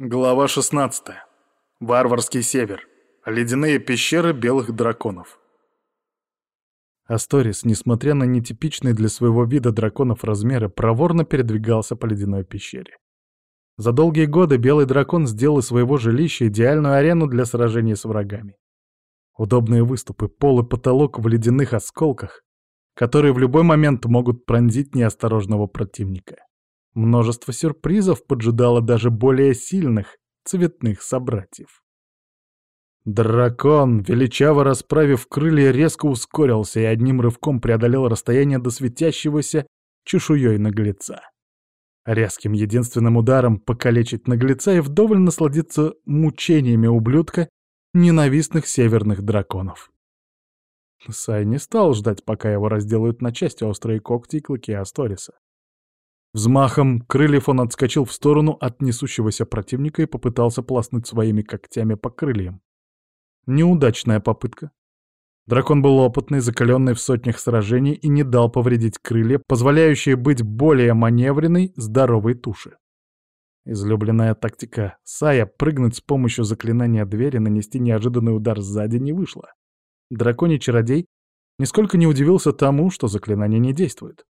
Глава 16. Варварский север. Ледяные пещеры белых драконов. Асторис, несмотря на нетипичные для своего вида драконов размеры, проворно передвигался по ледяной пещере. За долгие годы белый дракон сделал из своего жилища идеальную арену для сражений с врагами. Удобные выступы, пол и потолок в ледяных осколках, которые в любой момент могут пронзить неосторожного противника. Множество сюрпризов поджидало даже более сильных цветных собратьев. Дракон, величаво расправив крылья, резко ускорился и одним рывком преодолел расстояние до светящегося чешуей наглеца. Резким единственным ударом покалечить наглеца и вдоволь насладиться мучениями ублюдка ненавистных северных драконов. Сай не стал ждать, пока его разделают на части острые когти и клыки Асториса. Взмахом крыльев он отскочил в сторону от несущегося противника и попытался полоснуть своими когтями по крыльям. Неудачная попытка. Дракон был опытный, закаленный в сотнях сражений и не дал повредить крылья, позволяющие быть более маневренной, здоровой туши. Излюбленная тактика Сая прыгнуть с помощью заклинания двери, нанести неожиданный удар сзади не вышла. Драконий чародей нисколько не удивился тому, что заклинание не действует.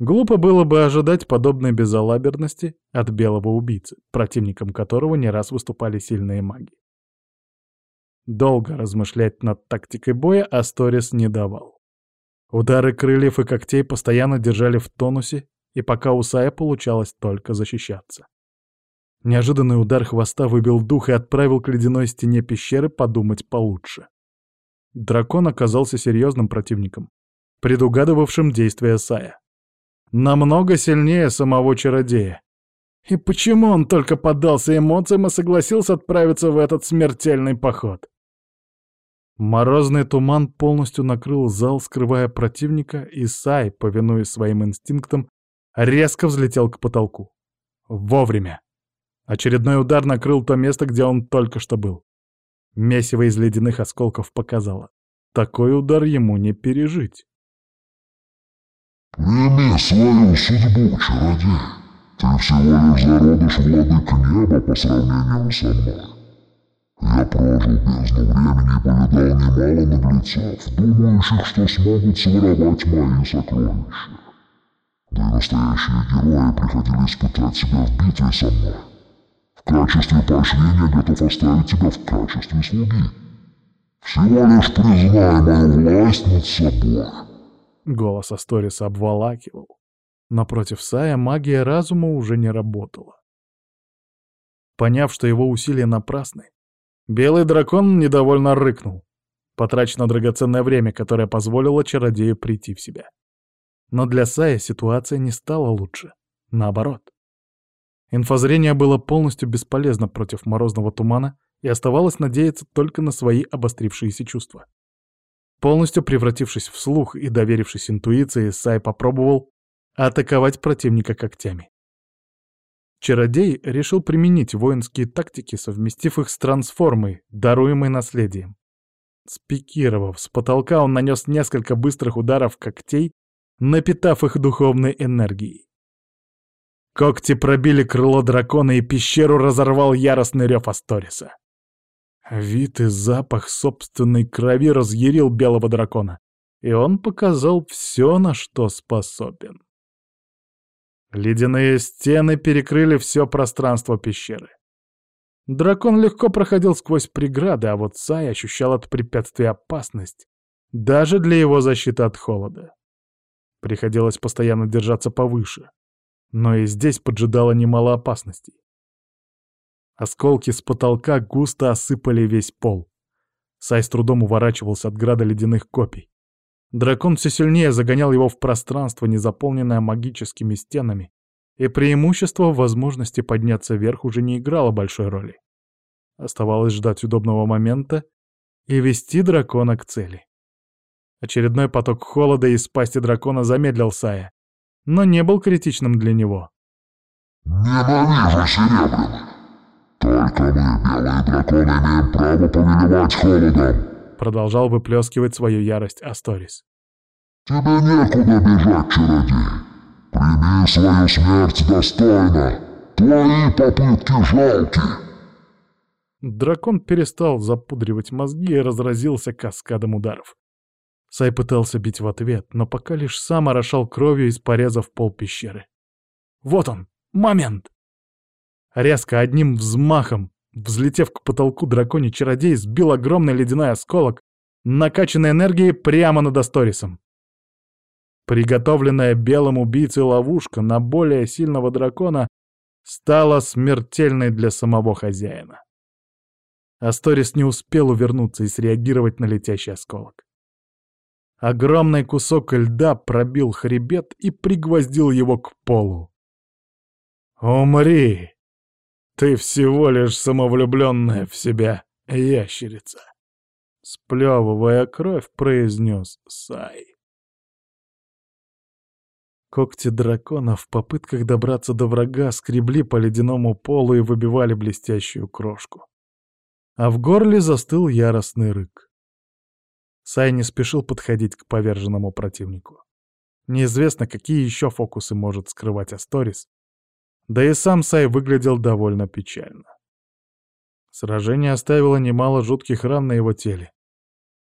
Глупо было бы ожидать подобной безалаберности от белого убийцы, противником которого не раз выступали сильные маги. Долго размышлять над тактикой боя Асторис не давал. Удары крыльев и когтей постоянно держали в тонусе, и пока у Сая получалось только защищаться. Неожиданный удар хвоста выбил дух и отправил к ледяной стене пещеры подумать получше. Дракон оказался серьезным противником, предугадывавшим действия Сая намного сильнее самого чародея. И почему он только поддался эмоциям и согласился отправиться в этот смертельный поход? Морозный туман полностью накрыл зал, скрывая противника, и Сай, повинуясь своим инстинктам, резко взлетел к потолку. Вовремя. Очередной удар накрыл то место, где он только что был. Месиво из ледяных осколков показало. Такой удар ему не пережить. Прими свою судьбу, чародей. Ты всего лишь зародыш владык неба по сравнению со мной. Я прожил бездну времени и повидал немало наглецов, думающих, что смогут своровать мои сокровища. Да и настоящие герои приходили испытать себя в битве со мной. В качестве поощрения готов оставить тебя в качестве слуги. Всего лишь признай мою власть над собой. Голос Асториса обволакивал. Напротив Сая магия разума уже не работала. Поняв, что его усилия напрасны, белый дракон недовольно рыкнул. Потрачено драгоценное время, которое позволило чародею прийти в себя. Но для Сая ситуация не стала лучше. Наоборот. Инфозрение было полностью бесполезно против морозного тумана, и оставалось надеяться только на свои обострившиеся чувства. Полностью превратившись в слух и доверившись интуиции, Сай попробовал атаковать противника когтями. Чародей решил применить воинские тактики, совместив их с трансформой, даруемой наследием. Спикировав с потолка, он нанес несколько быстрых ударов когтей, напитав их духовной энергией. Когти пробили крыло дракона, и пещеру разорвал яростный рев Асториса. Вид и запах собственной крови разъярил белого дракона, и он показал все, на что способен. Ледяные стены перекрыли все пространство пещеры. Дракон легко проходил сквозь преграды, а вот Сай ощущал от препятствия опасность, даже для его защиты от холода. Приходилось постоянно держаться повыше. Но и здесь поджидало немало опасностей. Осколки с потолка густо осыпали весь пол. Сай с трудом уворачивался от града ледяных копий. Дракон все сильнее загонял его в пространство, не заполненное магическими стенами, и преимущество в возможности подняться вверх уже не играло большой роли. Оставалось ждать удобного момента и вести дракона к цели. Очередной поток холода из пасти дракона замедлил Сая, но не был критичным для него. «Ненавижу серебряных!» «Только мы, белые драконы, имеем право повелевать холодом!» Продолжал выплескивать свою ярость Асторис. «Тебе некуда бежать, чародей! Прими свою смерть достойно! Твои попытки жалки. Дракон перестал запудривать мозги и разразился каскадом ударов. Сай пытался бить в ответ, но пока лишь сам орошал кровью из порезов пол пещеры. Вот он, момент! Резко, одним взмахом, взлетев к потолку драконий чародей, сбил огромный ледяной осколок, накачанный энергией прямо над Асторисом. Приготовленная белым убийцей ловушка на более сильного дракона стала смертельной для самого хозяина. Асторис не успел увернуться и среагировать на летящий осколок. Огромный кусок льда пробил хребет и пригвоздил его к полу. «Умри! Ты всего лишь самовлюбленная в себя ящерица!» Сплевывая кровь, произнес Сай. Когти дракона в попытках добраться до врага скребли по ледяному полу и выбивали блестящую крошку. А в горле застыл яростный рык. Сай не спешил подходить к поверженному противнику. Неизвестно, какие еще фокусы может скрывать Асторис. Да и сам Сай выглядел довольно печально. Сражение оставило немало жутких ран на его теле.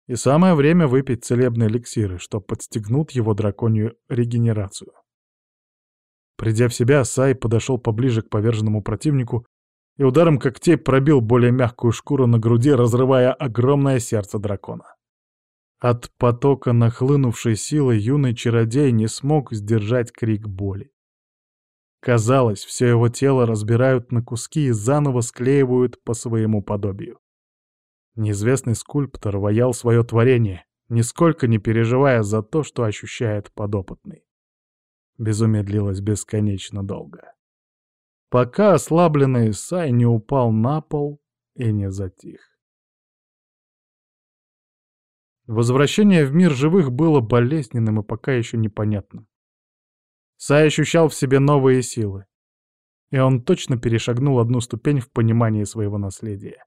И самое время выпить целебные эликсиры, что подстегнут его драконью регенерацию. Придя в себя, Сай подошел поближе к поверженному противнику и ударом когтей пробил более мягкую шкуру на груди, разрывая огромное сердце дракона. От потока нахлынувшей силы юный чародей не смог сдержать крик боли. Казалось, все его тело разбирают на куски и заново склеивают по своему подобию. Неизвестный скульптор ваял свое творение, нисколько не переживая за то, что ощущает подопытный. Безумие длилось бесконечно долго. Пока ослабленный Сай не упал на пол и не затих. Возвращение в мир живых было болезненным и пока еще непонятным. Сай ощущал в себе новые силы, и он точно перешагнул одну ступень в понимании своего наследия.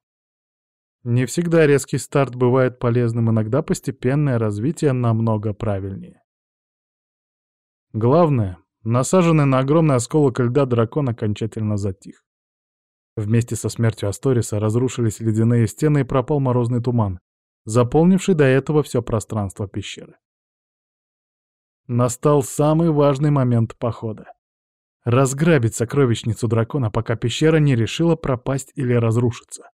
Не всегда резкий старт бывает полезным, иногда постепенное развитие намного правильнее. Главное, насаженный на огромный осколок льда дракон окончательно затих. Вместе со смертью Асториса разрушились ледяные стены и пропал морозный туман, заполнивший до этого все пространство пещеры. Настал самый важный момент похода. Разграбить сокровищницу дракона, пока пещера не решила пропасть или разрушиться.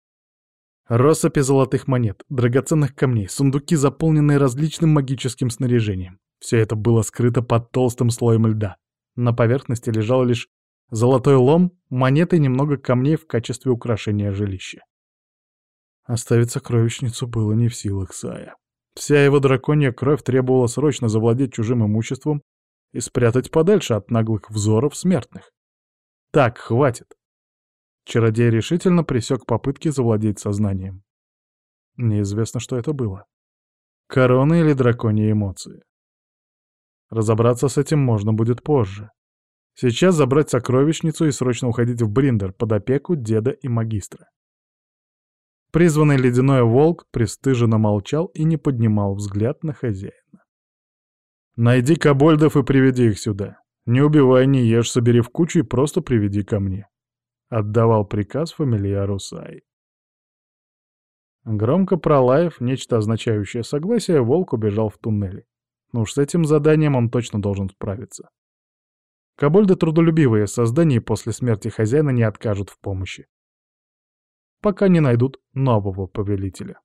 Россыпи золотых монет, драгоценных камней, сундуки, заполненные различным магическим снаряжением. Все это было скрыто под толстым слоем льда. На поверхности лежал лишь золотой лом, монеты и немного камней в качестве украшения жилища. Оставить сокровищницу было не в силах Сая. Вся его драконья кровь требовала срочно завладеть чужим имуществом и спрятать подальше от наглых взоров смертных. Так, хватит. Чародей решительно пресек попытки завладеть сознанием. Неизвестно, что это было. Корона или драконьи эмоции. Разобраться с этим можно будет позже. Сейчас забрать сокровищницу и срочно уходить в Бриндер под опеку деда и магистра. Призванный ледяной волк пристыженно молчал и не поднимал взгляд на хозяина. «Найди кобольдов и приведи их сюда. Не убивай, не ешь, собери в кучу и просто приведи ко мне», — отдавал приказ фамильяру Сай. Громко пролаев, нечто означающее согласие, волк убежал в туннеле. Ну уж с этим заданием он точно должен справиться. Кобольды трудолюбивые создания после смерти хозяина не откажут в помощи пока не найдут нового повелителя.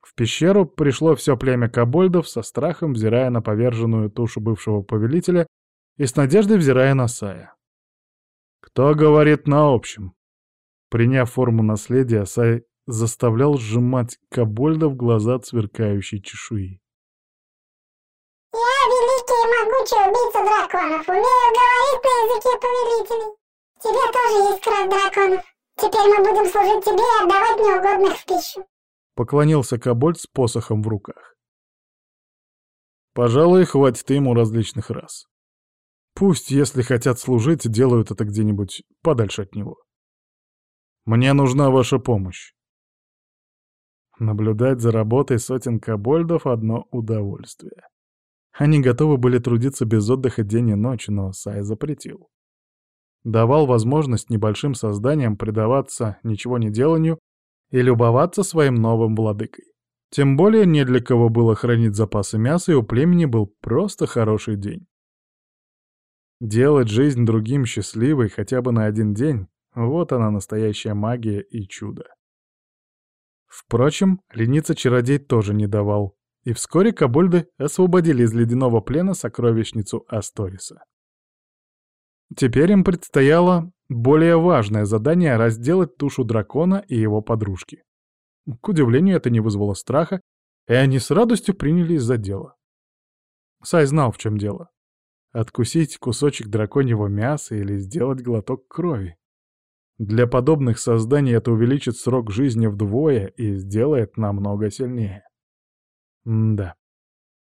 В пещеру пришло все племя кобольдов со страхом, взирая на поверженную тушу бывшего повелителя и с надеждой взирая на Сая. Кто говорит на общем? Приняв форму наследия, Сай заставлял сжимать кобольдов глаза от сверкающей чешуи. «Я великий и могучий убийца драконов, умею говорить на языке повелителей. Тебе тоже есть кровь драконов. Теперь мы будем служить тебе и отдавать неугодных в пищу. Поклонился Кобольд с посохом в руках. Пожалуй, хватит ему различных раз. Пусть, если хотят служить, делают это где-нибудь подальше от него. Мне нужна ваша помощь. Наблюдать за работой сотен кобольдов — одно удовольствие. Они готовы были трудиться без отдыха день и ночь, но Сай запретил. Давал возможность небольшим созданиям предаваться ничего не деланию и любоваться своим новым владыкой. Тем более не для кого было хранить запасы мяса, и у племени был просто хороший день. Делать жизнь другим счастливой хотя бы на один день — вот она настоящая магия и чудо. Впрочем, лениться-чародей тоже не давал, и вскоре кобольды освободили из ледяного плена сокровищницу Асториса. Теперь им предстояло более важное задание — разделать тушу дракона и его подружки. К удивлению, это не вызвало страха, и они с радостью принялись за дело. Сай знал, в чем дело. Откусить кусочек драконьего мяса или сделать глоток крови. Для подобных созданий это увеличит срок жизни вдвое и сделает намного сильнее. М да.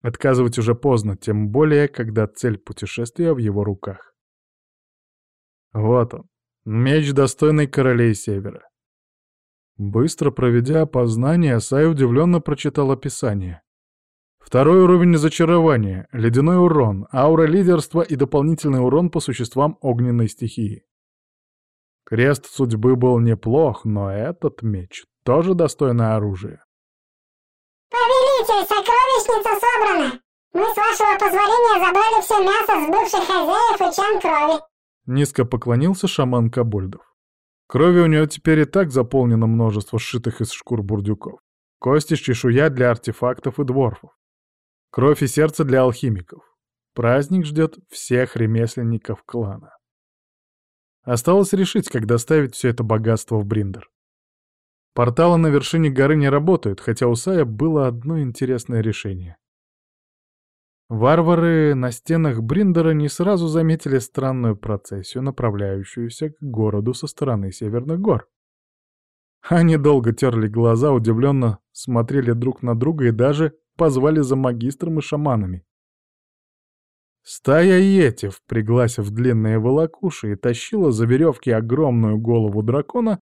Отказывать уже поздно, тем более, когда цель путешествия в его руках. Вот он, меч, достойный королей Севера. Быстро проведя опознание, Сай удивленно прочитал описание. Второй уровень зачарования, ледяной урон, аура лидерства и дополнительный урон по существам огненной стихии. Крест судьбы был неплох, но этот меч тоже достойное оружие. «Повелитель, сокровищница собрана! Мы, с вашего позволения, забрали все мясо с бывших хозяев и чан крови!» Низко поклонился шаман Кабольдов. Крови у него теперь и так заполнено множество сшитых из шкур бурдюков. Кости чешуя для артефактов и дворфов. Кровь и сердце для алхимиков. Праздник ждет всех ремесленников клана. Осталось решить, как доставить все это богатство в Бриндер. Порталы на вершине горы не работают, хотя у Сая было одно интересное решение. Варвары на стенах Бриндера не сразу заметили странную процессию, направляющуюся к городу со стороны Северных гор. Они долго терли глаза, удивленно смотрели друг на друга и даже позвали за магистром и шаманами. Стая Йети, впряглась в длинные волокуши и тащила за веревки огромную голову дракона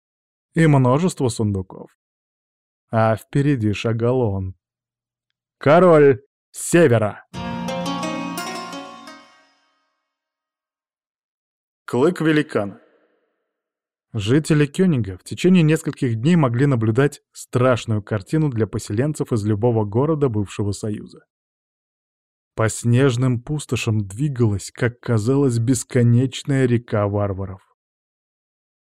и множество сундуков. А впереди шагал он. Король Севера! Клык великана. Жители Кёнига в течение нескольких дней могли наблюдать страшную картину для поселенцев из любого города бывшего Союза. По снежным пустошам двигалась, как казалось, бесконечная река варваров.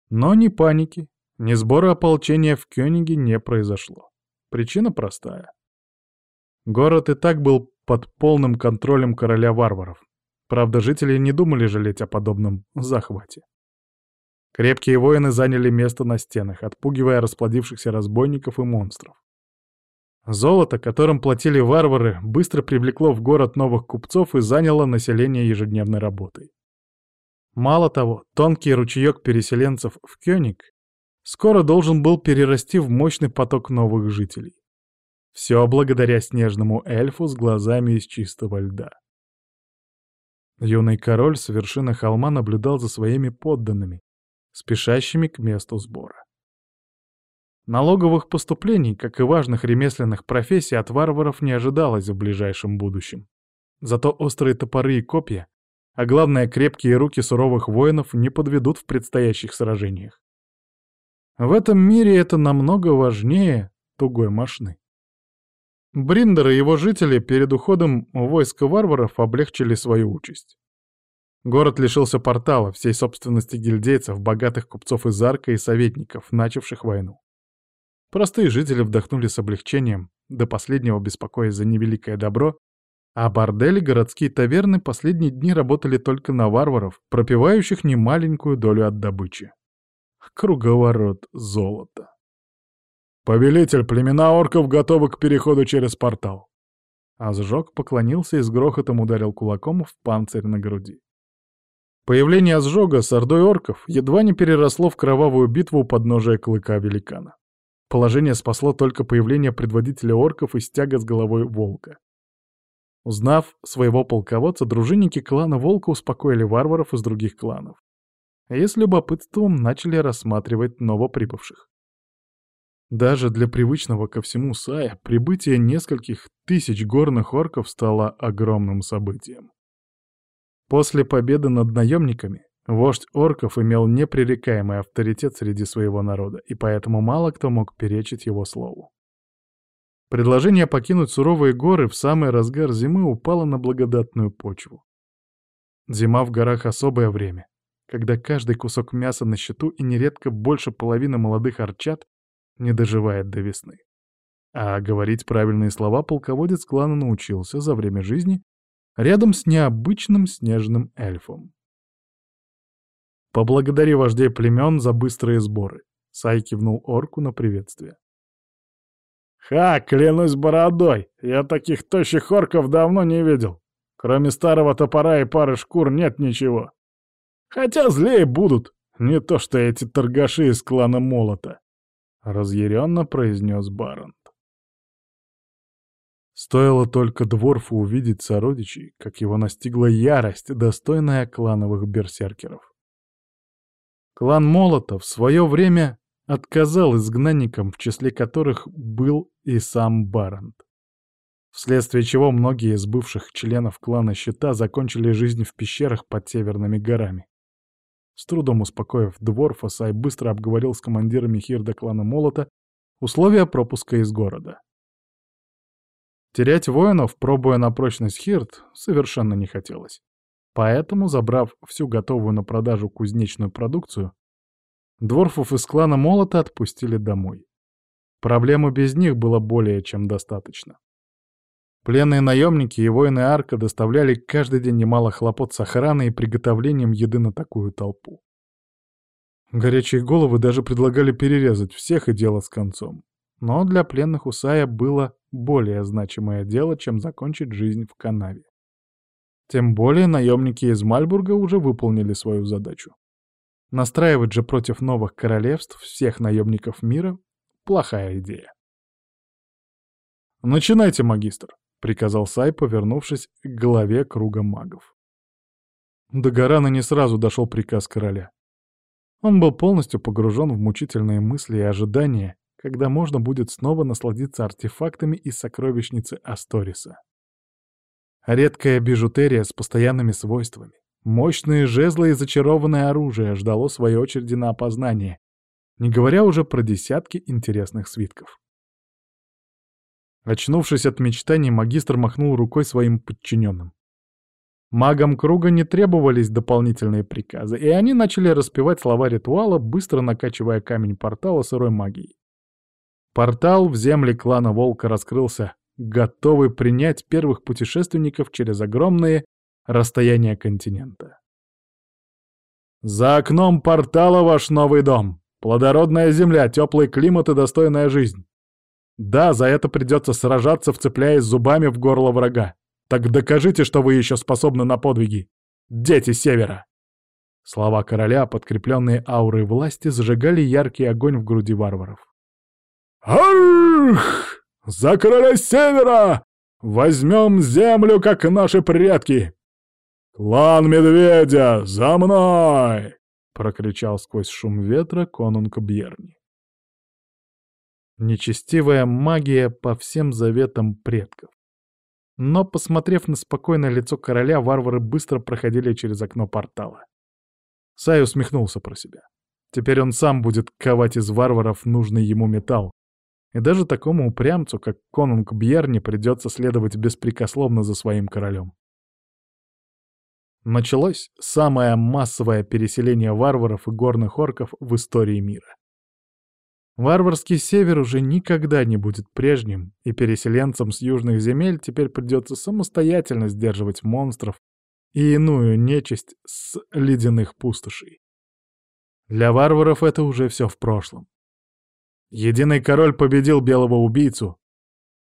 Но ни паники, ни сбора ополчения в Кёниге не произошло. Причина простая. Город и так был под полным контролем короля варваров. Правда, жители не думали жалеть о подобном захвате. Крепкие воины заняли место на стенах, отпугивая расплодившихся разбойников и монстров. Золото, которым платили варвары, быстро привлекло в город новых купцов и заняло население ежедневной работой. Мало того, тонкий ручеек переселенцев в Кёник скоро должен был перерасти в мощный поток новых жителей. Все благодаря снежному эльфу с глазами из чистого льда. Юный король с вершины холма наблюдал за своими подданными, спешащими к месту сбора. Налоговых поступлений, как и важных ремесленных профессий, от варваров не ожидалось в ближайшем будущем. Зато острые топоры и копья, а главное крепкие руки суровых воинов не подведут в предстоящих сражениях. В этом мире это намного важнее тугой мошны. Бриндер и его жители перед уходом войска варваров облегчили свою участь. Город лишился портала, всей собственности гильдейцев, богатых купцов из Арка и советников, начавших войну. Простые жители вдохнули с облегчением, до последнего беспокоясь за невеликое добро, а бордели, городские таверны последние дни работали только на варваров, пропивающих немаленькую долю от добычи. Круговорот золота. «Повелитель, племена орков готовы к переходу через портал!» Азжок поклонился и с грохотом ударил кулаком в панцирь на груди. Появление Азжога с ордой орков едва не переросло в кровавую битву у подножия клыка великана. Положение спасло только появление предводителя орков и стяга с головой волка. Узнав своего полководца, дружинники клана Волка успокоили варваров из других кланов. И с любопытством начали рассматривать новоприбывших. Даже для привычного ко всему Сая прибытие нескольких тысяч горных орков стало огромным событием. После победы над наемниками Вождь орков имел непререкаемый авторитет среди своего народа, и поэтому мало кто мог перечить его слову. Предложение покинуть суровые горы в самый разгар зимы упало на благодатную почву. Зима в горах — особое время, когда каждый кусок мяса на счету и нередко больше половины молодых арчат не доживает до весны. А говорить правильные слова полководец клана научился за время жизни рядом с необычным снежным эльфом. «Поблагодари вождей племен за быстрые сборы», — Сай кивнул орку на приветствие. «Ха, клянусь бородой, я таких тощих орков давно не видел. Кроме старого топора и пары шкур нет ничего. Хотя злее будут, не то что эти торгаши из клана Молота», — разъяренно произнес Барант. Стоило только Дворфу увидеть сородичей, как его настигла ярость, достойная клановых берсеркеров. Клан Молота в свое время отказал изгнанникам, в числе которых был и сам Барант. Вследствие чего многие из бывших членов клана Щита закончили жизнь в пещерах под Северными горами. С трудом успокоив Дворфа, Сай быстро обговорил с командирами Хирда клана Молота условия пропуска из города. Терять воинов, пробуя на прочность Хирд, совершенно не хотелось. Поэтому, забрав всю готовую на продажу кузнечную продукцию, дворфов из клана Молота отпустили домой. Проблемы без них было более чем достаточно. Пленные наемники и воины Арка доставляли каждый день немало хлопот с охраной и приготовлением еды на такую толпу. Горячие головы даже предлагали перерезать всех и дело с концом. Но для пленных Усая было более значимое дело, чем закончить жизнь в канаве. Тем более наемники из Мальбурга уже выполнили свою задачу. Настраивать же против новых королевств всех наемников мира — плохая идея. «Начинайте, магистр», — приказал Сай, повернувшись к главе круга магов. До Гарана не сразу дошел приказ короля. Он был полностью погружен в мучительные мысли и ожидания, когда можно будет снова насладиться артефактами из сокровищницы Асториса. Редкая бижутерия с постоянными свойствами. Мощные жезлы и зачарованное оружие ждало своей очереди на опознание, не говоря уже про десятки интересных свитков. Очнувшись от мечтаний, магистр махнул рукой своим подчиненным. Магам круга не требовались дополнительные приказы, и они начали распевать слова ритуала, быстро накачивая камень портала сырой магией. Портал в земли клана Волка раскрылся готовы принять первых путешественников через огромные расстояния континента. За окном портала ваш новый дом. Плодородная земля, теплый климат и достойная жизнь. Да, за это придется сражаться, вцепляясь зубами в горло врага. Так докажите, что вы еще способны на подвиги. Дети Севера!» Слова короля, подкрепленные аурой власти, зажигали яркий огонь в груди варваров. «Ах!» «За короля севера! Возьмем землю, как наши предки!» «Клан Медведя, за мной!» — прокричал сквозь шум ветра конунг Бьерни. Нечестивая магия по всем заветам предков. Но, посмотрев на спокойное лицо короля, варвары быстро проходили через окно портала. Сай усмехнулся про себя. Теперь он сам будет ковать из варваров нужный ему металл, и даже такому упрямцу, как конунг Бьерни, придется следовать беспрекословно за своим королем. Началось самое массовое переселение варваров и горных орков в истории мира. Варварский север уже никогда не будет прежним, и переселенцам с южных земель теперь придется самостоятельно сдерживать монстров и иную нечисть с ледяных пустошей. Для варваров это уже все в прошлом. Единый король победил белого убийцу,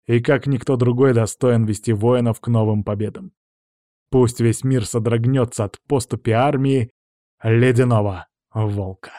и как никто другой достоин вести воинов к новым победам. Пусть весь мир содрогнется от поступи армии ледяного волка.